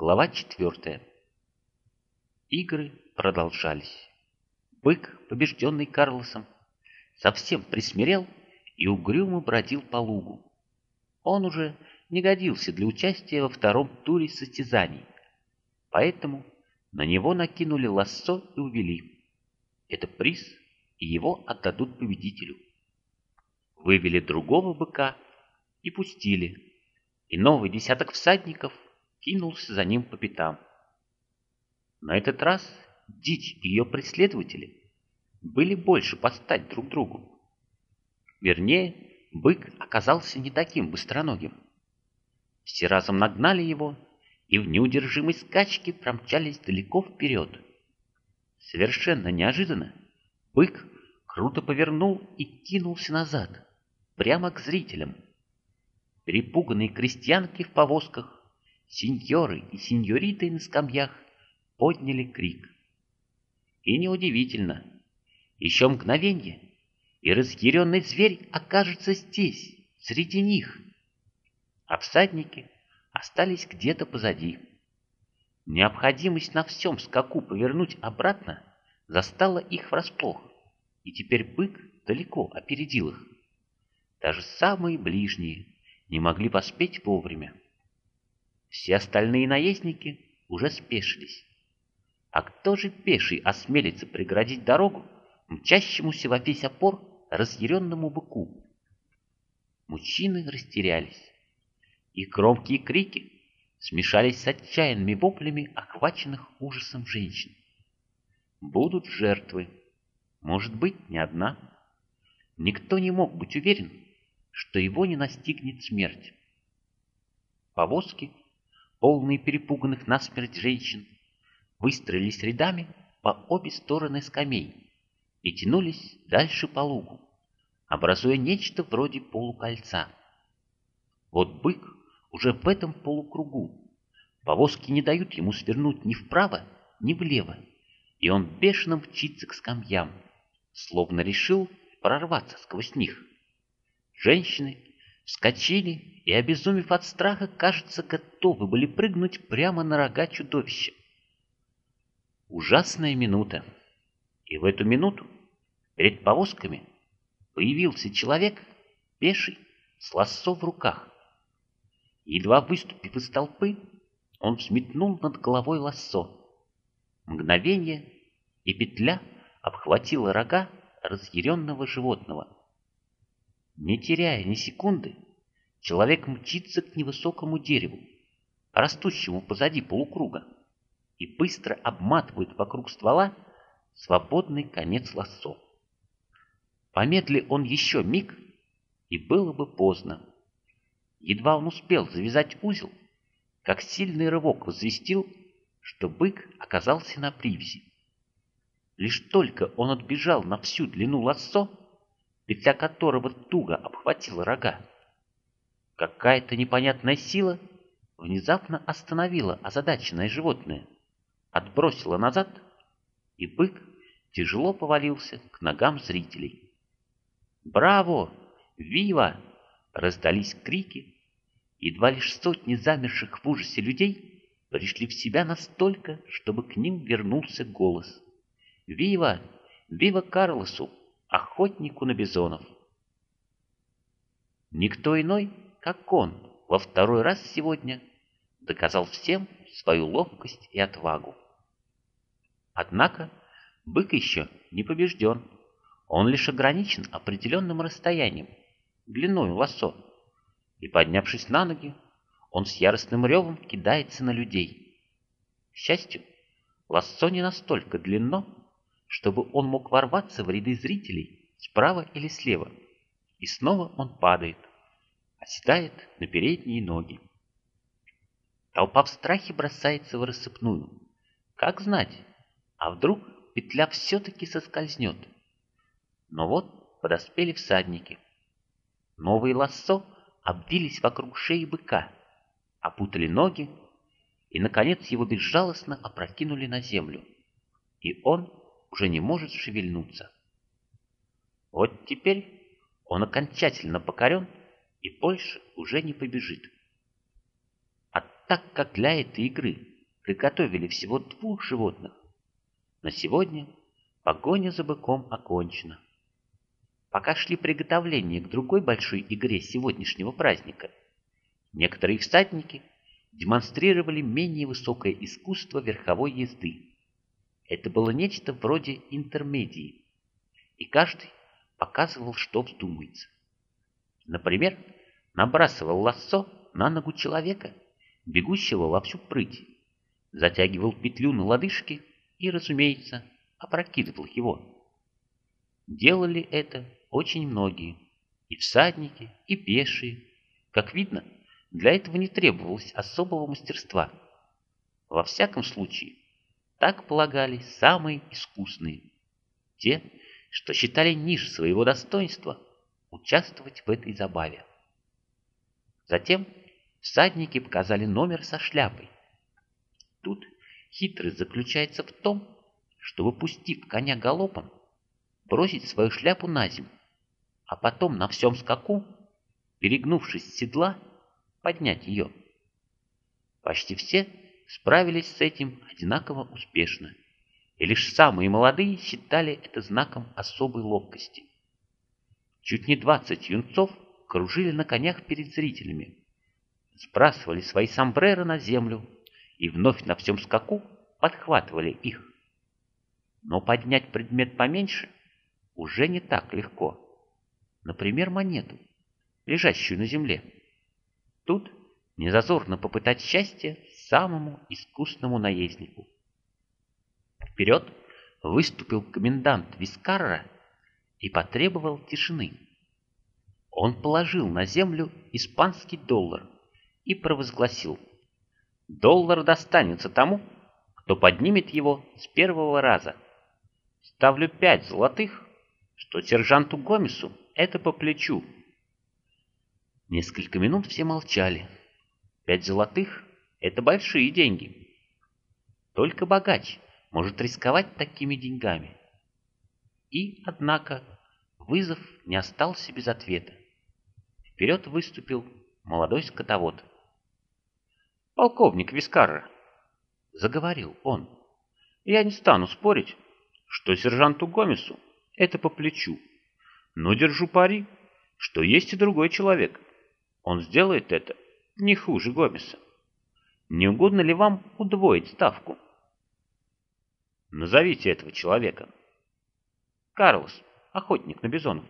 Глава четвертая. Игры продолжались. Бык, побежденный Карлосом, совсем присмирел и угрюмо бродил по лугу. Он уже не годился для участия во втором туре состязаний, поэтому на него накинули лассо и увели. Это приз, и его отдадут победителю. Вывели другого быка и пустили, и новый десяток всадников кинулся за ним по пятам. На этот раз дичь и ее преследователи были больше подстать друг другу. Вернее, бык оказался не таким быстроногим. Все разом нагнали его и в неудержимой скачке промчались далеко вперед. Совершенно неожиданно бык круто повернул и кинулся назад, прямо к зрителям. Перепуганные крестьянки в повозках, сеньоры и сеньориты на скамьях подняли крик. И неудивительно, еще мгновенье, и разъяренный зверь окажется здесь, среди них. А всадники остались где-то позади. Необходимость на всем скаку повернуть обратно застала их врасплох, и теперь бык далеко опередил их. Даже самые ближние не могли поспеть вовремя. Все остальные наездники уже спешились. А кто же пеший осмелится преградить дорогу мчащемуся во весь опор разъяренному быку? Мужчины растерялись. Их громкие крики смешались с отчаянными воплями охваченных ужасом женщин. Будут жертвы. Может быть, не одна. Никто не мог быть уверен, что его не настигнет смерть. Повозки, полные перепуганных насмерть женщин, выстроились рядами по обе стороны скамей и тянулись дальше по лугу, образуя нечто вроде полукольца. Вот бык уже в этом полукругу. Повозки не дают ему свернуть ни вправо, ни влево, и он бешено мчится к скамьям, словно решил прорваться сквозь них. Женщины вскочили и, обезумев от страха, кажется, готовы были прыгнуть прямо на рога чудовища. Ужасная минута. И в эту минуту перед повозками появился человек, пеший, с лассо в руках. Едва выступив из толпы, он взметнул над головой лассо. Мгновение, и петля обхватила рога разъяренного животного. Не теряя ни секунды, человек мчится к невысокому дереву, растущему позади полукруга и быстро обматывает вокруг ствола свободный конец лассо. Помедли он еще миг, и было бы поздно. Едва он успел завязать узел, как сильный рывок возвестил, что бык оказался на привязи. Лишь только он отбежал на всю длину лассо, петля которого туго обхватила рога, какая-то непонятная сила внезапно остановила озадаченное животное — отбросило назад, и бык тяжело повалился к ногам зрителей. «Браво! Вива!» — раздались крики. Едва лишь сотни замерших в ужасе людей пришли в себя настолько, чтобы к ним вернулся голос. «Вива! Вива Карлосу, охотнику на бизонов!» Никто иной, как он, во второй раз сегодня доказал всем свою ловкость и отвагу. Однако бык еще не побежден. Он лишь ограничен определенным расстоянием, длиной лассо. И, поднявшись на ноги, он с яростным ревом кидается на людей. К счастью, лассо не настолько длинно, чтобы он мог ворваться в ряды зрителей справа или слева. И снова он падает, оседает на передние ноги. Толпа в страхе бросается в рассыпную. Как знать, а вдруг петля все-таки соскользнет? Но вот подоспели всадники. Новые лассо обвились вокруг шеи быка, опутали ноги и, наконец, его безжалостно опрокинули на землю. И он уже не может шевельнуться. Вот теперь он окончательно покорен и больше уже не побежит так как для этой игры приготовили всего двух животных, на сегодня погоня за быком окончена. Пока шли приготовления к другой большой игре сегодняшнего праздника, некоторые всадники демонстрировали менее высокое искусство верховой езды. Это было нечто вроде интермедии, и каждый показывал, что вздумается. Например, набрасывал лассо на ногу человека, бегущего во всю прыть, затягивал петлю на лодыжке и, разумеется, опрокидывал его. Делали это очень многие, и всадники, и пешие. Как видно, для этого не требовалось особого мастерства. Во всяком случае, так полагали самые искусные. Те, что считали ниже своего достоинства участвовать в этой забаве. Затем всадники показали номер со шляпой. Тут хитрость заключается в том, чтобы, пустив коня галопом, бросить свою шляпу на землю, а потом на всем скаку, перегнувшись с седла, поднять ее. Почти все справились с этим одинаково успешно, и лишь самые молодые считали это знаком особой ловкости. Чуть не двадцать юнцов кружили на конях перед зрителями, сбрасывали свои сомбреро на землю и вновь на всем скаку подхватывали их. Но поднять предмет поменьше уже не так легко. Например, монету, лежащую на земле. Тут незазорно попытать счастье самому искусному наезднику. Вперед выступил комендант Вискарра и потребовал тишины. Он положил на землю испанский доллар и провозгласил «Доллар достанется тому, кто поднимет его с первого раза. Ставлю пять золотых, что сержанту Гомесу это по плечу». Несколько минут все молчали. Пять золотых — это большие деньги. Только богач может рисковать такими деньгами. И, однако, вызов не остался без ответа. Вперед выступил молодой скотовод. «Полковник Вискарра», — заговорил он, — «я не стану спорить, что сержанту Гомесу это по плечу, но держу пари, что есть и другой человек, он сделает это не хуже Гомеса. Не угодно ли вам удвоить ставку? Назовите этого человека. Карлос, охотник на бизонов.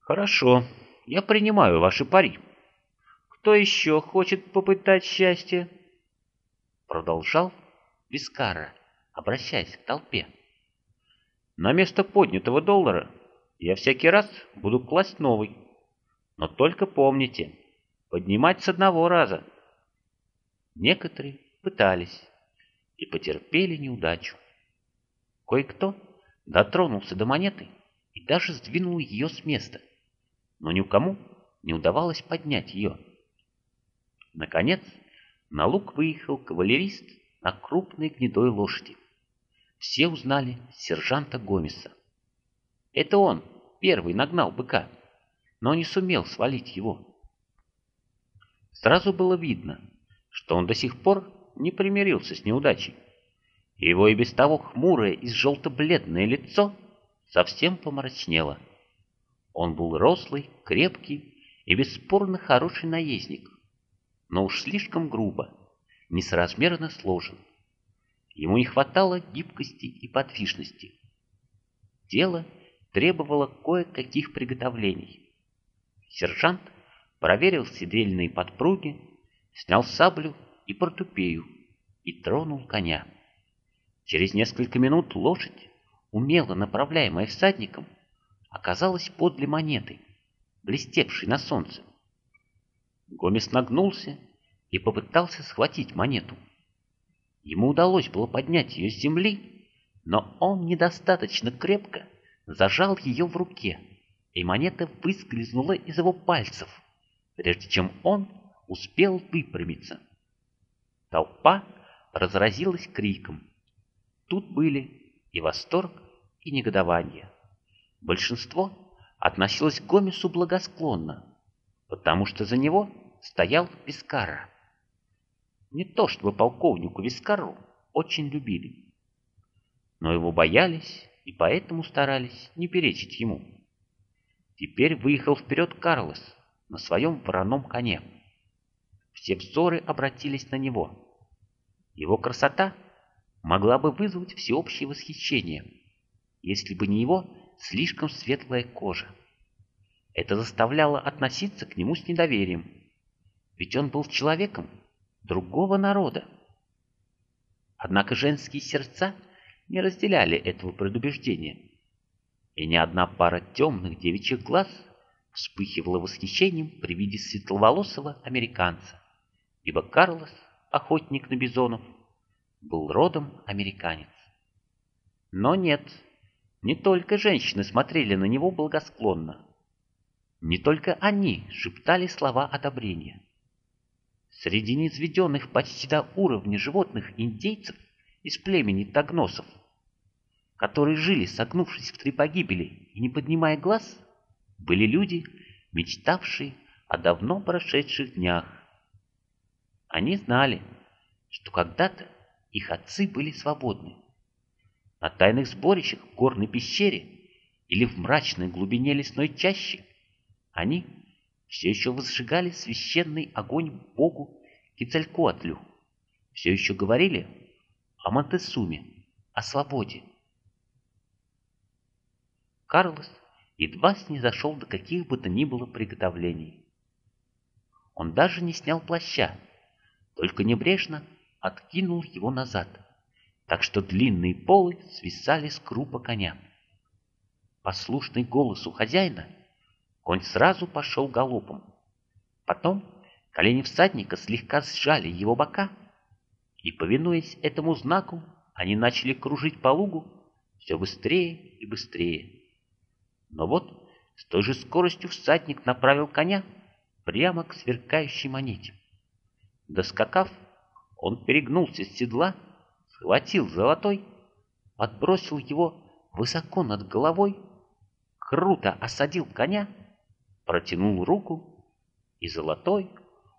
Хорошо, я принимаю ваши пари. Кто еще хочет попытать счастье? Продолжал Вискара, обращаясь к толпе. На место поднятого доллара я всякий раз буду класть новый. Но только помните, поднимать с одного раза. Некоторые пытались и потерпели неудачу. Кое-кто дотронулся до монеты и даже сдвинул ее с места, но никому не удавалось поднять ее. Наконец, на луг выехал кавалерист на крупной гнедой лошади. Все узнали сержанта Гомеса. Это он первый нагнал быка но не сумел свалить его. Сразу было видно, что он до сих пор не примирился с неудачей. Его и без того хмурое и желто-бледное лицо совсем помрачнело. Он был рослый, крепкий и бесспорно хороший наездник, но уж слишком грубо, несоразмерно сложен. Ему не хватало гибкости и подвижности. Дело требовало кое-каких приготовлений. Сержант проверил седельные подпруги, снял саблю и портупею и тронул коня. Через несколько минут лошадь, умело направляемая всадником, оказалась подле монеты, блестевшей на солнце. Гомес нагнулся и попытался схватить монету. Ему удалось было поднять ее с земли, но он недостаточно крепко зажал ее в руке и монета выскользнула из его пальцев, прежде чем он успел выпрямиться. Толпа разразилась криком. Тут были и восторг, и негодование. Большинство относилось к Гомесу благосклонно, потому что за него стоял Пискара. не то чтобы полковнику Вискару очень любили. Но его боялись и поэтому старались не перечить ему. Теперь выехал вперед Карлос на своем вороном коне. Все взоры обратились на него. Его красота могла бы вызвать всеобщее восхищение, если бы не его слишком светлая кожа. Это заставляло относиться к нему с недоверием, ведь он был человеком другого народа. Однако женские сердца не разделяли этого предубеждения, и ни одна пара темных девичьих глаз вспыхивала восхищением при виде светловолосого американца, ибо Карлос, охотник на бизонов, был родом американец. Но нет, не только женщины смотрели на него благосклонно. Не только они шептали слова одобрения. Среди низведенных почти до уровня животных индейцев из племени Тагносов, которые жили, согнувшись в три погибели и не поднимая глаз, были люди, мечтавшие о давно прошедших днях. Они знали, что когда-то их отцы были свободны. На тайных сборищах в горной пещере или в мрачной глубине лесной чащи они все еще возжигали священный огонь Богу Кицалькуатлю, все еще говорили о Монтесуме, о свободе. Карлос едва снизошел до каких бы то ни было приготовлений. Он даже не снял плаща, только небрежно откинул его назад, так что длинные полы свисали с крупа коня. Послушный голосу хозяина, Конь сразу пошел галопом. Потом колени всадника слегка сжали его бока, и, повинуясь этому знаку, они начали кружить по лугу все быстрее и быстрее. Но вот с той же скоростью всадник направил коня прямо к сверкающей монете. Доскакав, он перегнулся с седла, схватил золотой, отбросил его высоко над головой, круто осадил коня протянул руку, и золотой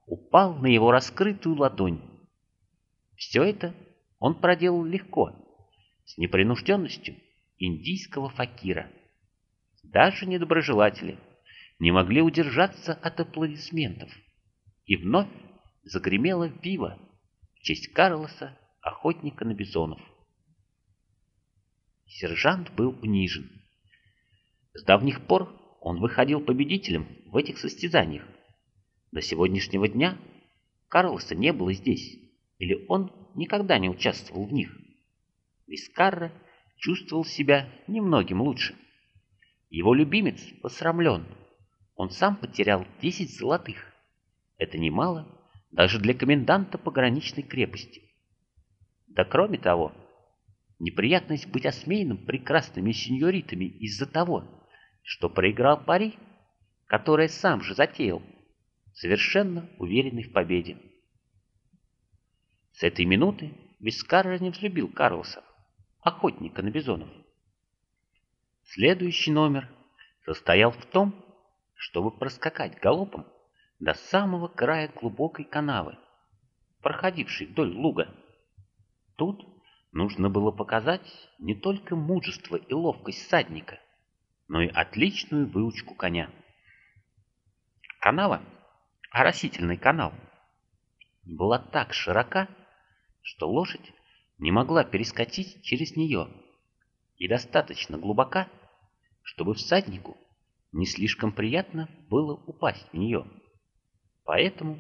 упал на его раскрытую ладонь. Все это он проделал легко, с непринужденностью индийского факира. Даже недоброжелатели не могли удержаться от аплодисментов. И вновь загремело пиво в честь Карлоса, охотника на бизонов. Сержант был унижен. С давних пор он выходил победителем в этих состязаниях. До сегодняшнего дня Карлоса не было здесь, или он никогда не участвовал в них. Вискарра чувствовал себя немногим лучше. Его любимец посрамлен. Он сам потерял 10 золотых. Это немало даже для коменданта пограничной крепости. Да кроме того, неприятность быть осмеянным прекрасными сеньоритами из-за того, что проиграл пари, которое сам же затеял, совершенно уверенный в победе. С этой минуты Вискарра не взлюбил Карлоса, охотника на бизонов. Следующий номер состоял в том, чтобы проскакать галопом до самого края глубокой канавы, проходившей вдоль луга. Тут нужно было показать не только мужество и ловкость всадника, но и отличную выучку коня. Канава, оросительный канал, была так широка, что лошадь не могла перескочить через нее, и достаточно глубока, чтобы всаднику не слишком приятно было упасть в нее. Поэтому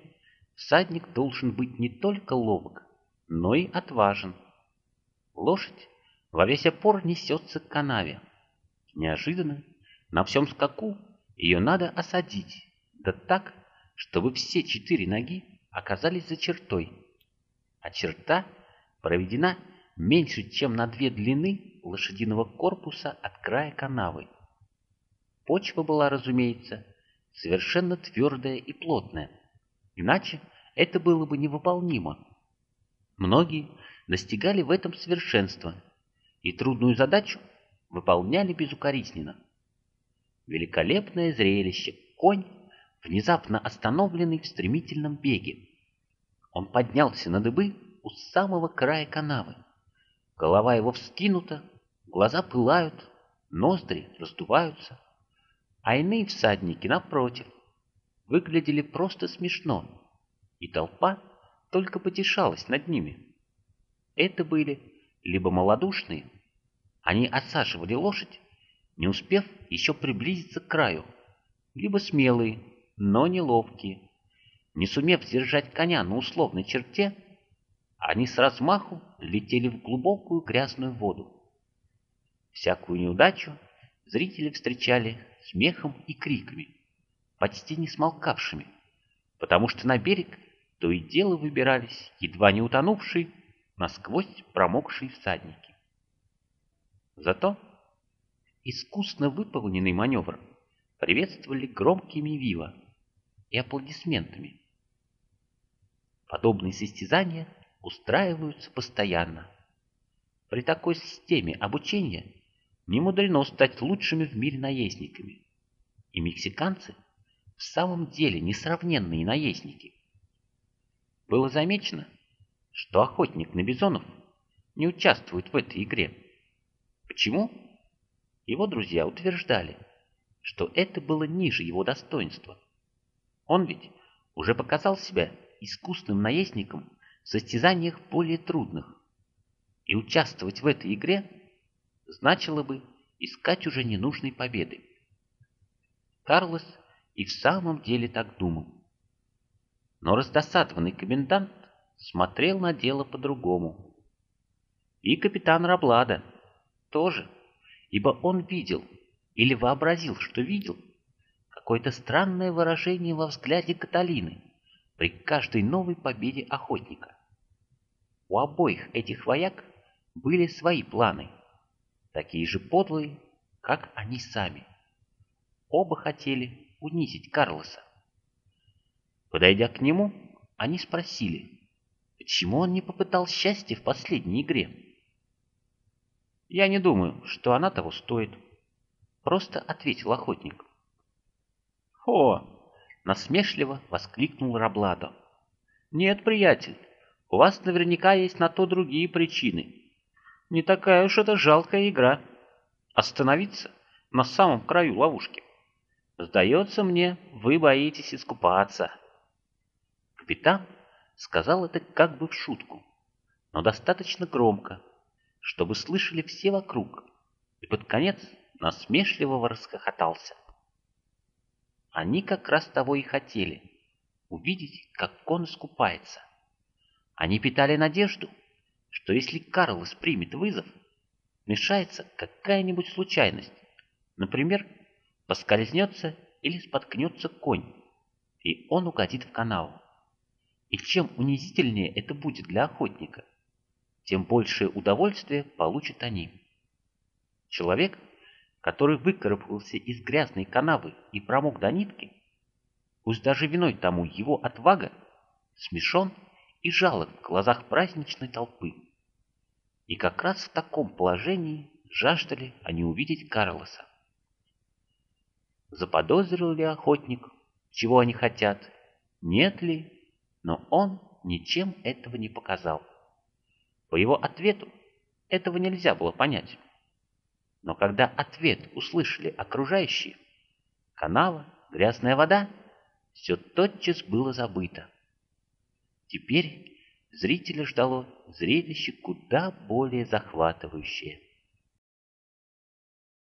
всадник должен быть не только ловок, но и отважен. Лошадь во весь опор несется к канаве, Неожиданно, на всем скаку, ее надо осадить, да так, чтобы все четыре ноги оказались за чертой, а черта проведена меньше, чем на две длины лошадиного корпуса от края канавы. Почва была, разумеется, совершенно твердая и плотная, иначе это было бы невыполнимо. Многие достигали в этом совершенства, и трудную задачу выполняли безукоризненно. Великолепное зрелище. Конь, внезапно остановленный в стремительном беге. Он поднялся на дыбы у самого края канавы. Голова его вскинута, глаза пылают, ноздри раздуваются, а иные всадники, напротив, выглядели просто смешно, и толпа только потешалась над ними. Это были либо малодушные, они осаживали лошадь, не успев еще приблизиться к краю, либо смелые, но неловкие. Не сумев сдержать коня на условной черте, они с размаху летели в глубокую грязную воду. Всякую неудачу зрители встречали смехом и криками, почти не смолкавшими, потому что на берег то и дело выбирались едва не утонувшие, насквозь промокшие всадники. Зато искусно выполненный маневр приветствовали громкими вива и аплодисментами. Подобные состязания устраиваются постоянно. При такой системе обучения не мудрено стать лучшими в мире наездниками. И мексиканцы в самом деле несравненные наездники. Было замечено, что охотник на бизонов не участвует в этой игре. Почему? Его друзья утверждали, что это было ниже его достоинства. Он ведь уже показал себя искусным наездником в состязаниях более трудных. И участвовать в этой игре значило бы искать уже ненужной победы. Карлос и в самом деле так думал. Но раздосадованный комендант смотрел на дело по-другому. И капитан Раблада тоже, ибо он видел или вообразил, что видел какое-то странное выражение во взгляде Каталины при каждой новой победе охотника. У обоих этих вояк были свои планы, такие же подлые, как они сами. Оба хотели унизить Карлоса. Подойдя к нему, они спросили, почему он не попытал счастья в последней игре. «Я не думаю, что она того стоит», — просто ответил охотник. «О!» — насмешливо воскликнул Рабладо. «Нет, приятель, у вас наверняка есть на то другие причины. Не такая уж это жалкая игра. Остановиться на самом краю ловушки. Сдается мне, вы боитесь искупаться». Капитан сказал это как бы в шутку, но достаточно громко, чтобы слышали все вокруг, и под конец насмешливо расхохотался. Они как раз того и хотели — увидеть, как он искупается. Они питали надежду, что если Карлос примет вызов, мешается какая-нибудь случайность, например, поскользнется или споткнется конь, и он угодит в канал. И чем унизительнее это будет для охотника, тем большее удовольствие получат они. Человек, который выкарабкался из грязной канавы и промок до нитки, пусть даже виной тому его отвага, смешон и жалок в глазах праздничной толпы. И как раз в таком положении жаждали они увидеть Карлоса. Заподозрил ли охотник, чего они хотят, нет ли но он ничем этого не показал. По его ответу этого нельзя было понять. Но когда ответ услышали окружающие, канава, грязная вода, все тотчас было забыто. Теперь зрителя ждало зрелище куда более захватывающее.